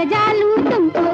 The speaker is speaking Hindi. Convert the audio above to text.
सजा लूँ तुमको।